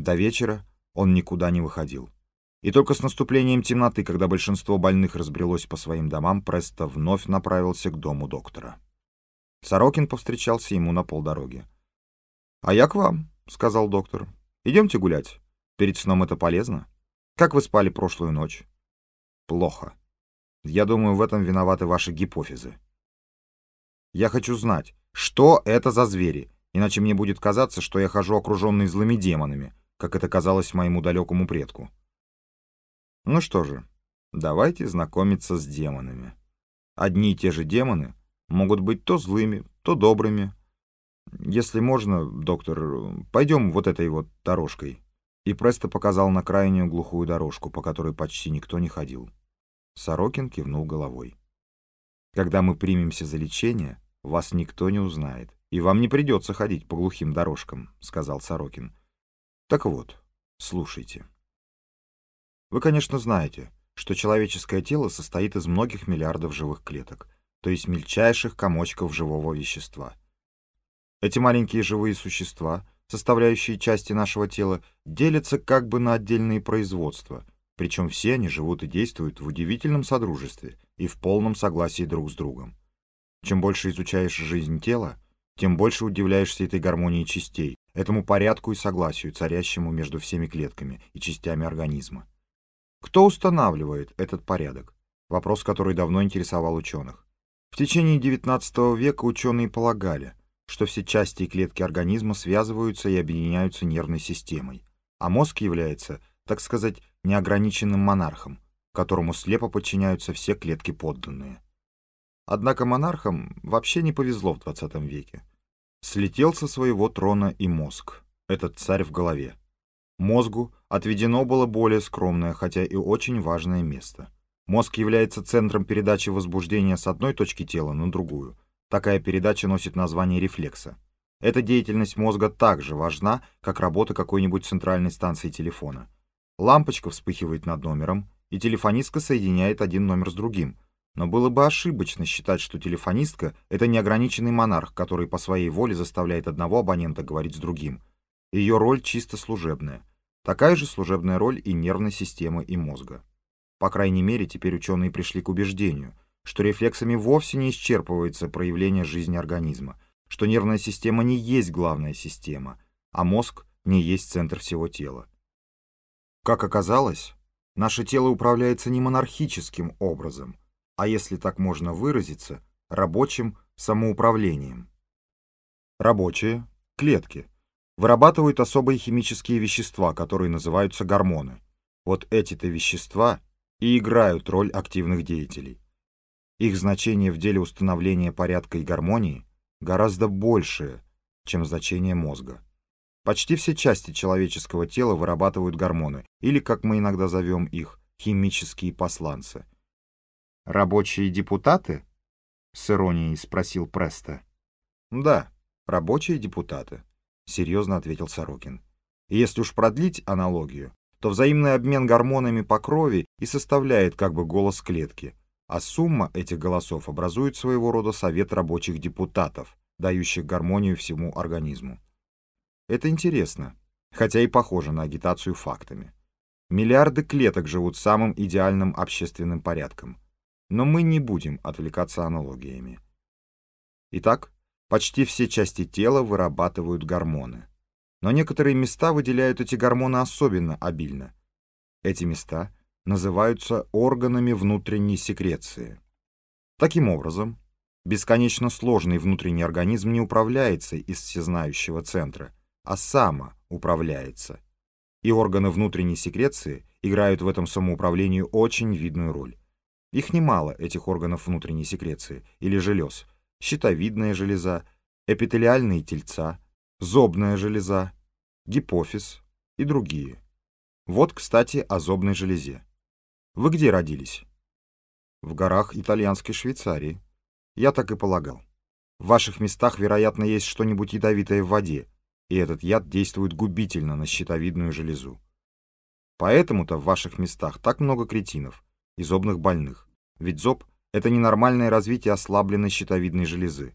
До вечера он никуда не выходил. И только с наступлением темноты, когда большинство больных разбрелось по своим домам, Престо вновь направился к дому доктора. Сорокин повстречался ему на полдороги. «А я к вам», — сказал доктор. «Идемте гулять. Перед сном это полезно. Как вы спали прошлую ночь?» «Плохо. Я думаю, в этом виноваты ваши гипофизы. Я хочу знать, что это за звери, иначе мне будет казаться, что я хожу окруженный злыми демонами, как это казалось моему далекому предку. Ну что же, давайте знакомиться с демонами. Одни и те же демоны могут быть то злыми, то добрыми. Если можно, доктор, пойдем вот этой вот дорожкой. И Престо показал на крайнюю глухую дорожку, по которой почти никто не ходил. Сорокин кивнул головой. «Когда мы примемся за лечение, вас никто не узнает, и вам не придется ходить по глухим дорожкам», — сказал Сорокин. «Так вот, слушайте. Вы, конечно, знаете, что человеческое тело состоит из многих миллиардов живых клеток, то есть мельчайших комочков живого вещества. Эти маленькие живые существа, составляющие части нашего тела, делятся как бы на отдельные производства — причем все они живут и действуют в удивительном содружестве и в полном согласии друг с другом. Чем больше изучаешь жизнь тела, тем больше удивляешься этой гармонии частей, этому порядку и согласию, царящему между всеми клетками и частями организма. Кто устанавливает этот порядок? Вопрос, который давно интересовал ученых. В течение XIX века ученые полагали, что все части и клетки организма связываются и объединяются нервной системой, а мозг является, так сказать, неограниченным монархом, которому слепо подчиняются все клетки подданные. Однако монархам вообще не повезло в 20 веке. Слетел со своего трона и мозг, этот царь в голове. Мозгу отведено было более скромное, хотя и очень важное место. Мозг является центром передачи возбуждения с одной точки тела на другую. Такая передача носит название рефлекса. Эта деятельность мозга так же важна, как работа какой-нибудь центральной станции телефона. Лампочка вспыхивает над номером, и телефонистка соединяет один номер с другим. Но было бы ошибочно считать, что телефонистка — это неограниченный монарх, который по своей воле заставляет одного абонента говорить с другим. Ее роль чисто служебная. Такая же служебная роль и нервной системы и мозга. По крайней мере, теперь ученые пришли к убеждению, что рефлексами вовсе не исчерпывается проявление жизни организма, что нервная система не есть главная система, а мозг не есть центр всего тела. Как оказалось, наше тело управляется не монархическим образом, а если так можно выразиться, рабочим самоуправлением. Рабочие, клетки, вырабатывают особые химические вещества, которые называются гормоны. Вот эти-то вещества и играют роль активных деятелей. Их значение в деле установления порядка и гармонии гораздо большее, чем значение мозга. Почти все части человеческого тела вырабатывают гормоны, или, как мы иногда зовем их, химические посланцы. «Рабочие депутаты?» — с иронией спросил Преста. «Да, рабочие депутаты», — серьезно ответил Сорокин. Если уж продлить аналогию, то взаимный обмен гормонами по крови и составляет как бы голос клетки, а сумма этих голосов образует своего рода совет рабочих депутатов, дающих гармонию всему организму. Это интересно, хотя и похоже на агитацию фактами. Миллиарды клеток живут самым идеальным общественным порядком. Но мы не будем отвлекаться аналогиями. Итак, почти все части тела вырабатывают гормоны. Но некоторые места выделяют эти гормоны особенно обильно. Эти места называются органами внутренней секреции. Таким образом, бесконечно сложный внутренний организм не управляется из всезнающего центра – а самоуправляется. И органы внутренней секреции играют в этом самоуправлении очень видную роль. Их немало, этих органов внутренней секреции, или желез. Щитовидная железа, эпителиальные тельца, зобная железа, гипофиз и другие. Вот, кстати, о зобной железе. Вы где родились? В горах итальянской Швейцарии. Я так и полагал. В ваших местах, вероятно, есть что-нибудь ядовитое в воде, и этот яд действует губительно на щитовидную железу. Поэтому-то в ваших местах так много кретинов и зобных больных, ведь зоб — это ненормальное развитие ослабленной щитовидной железы.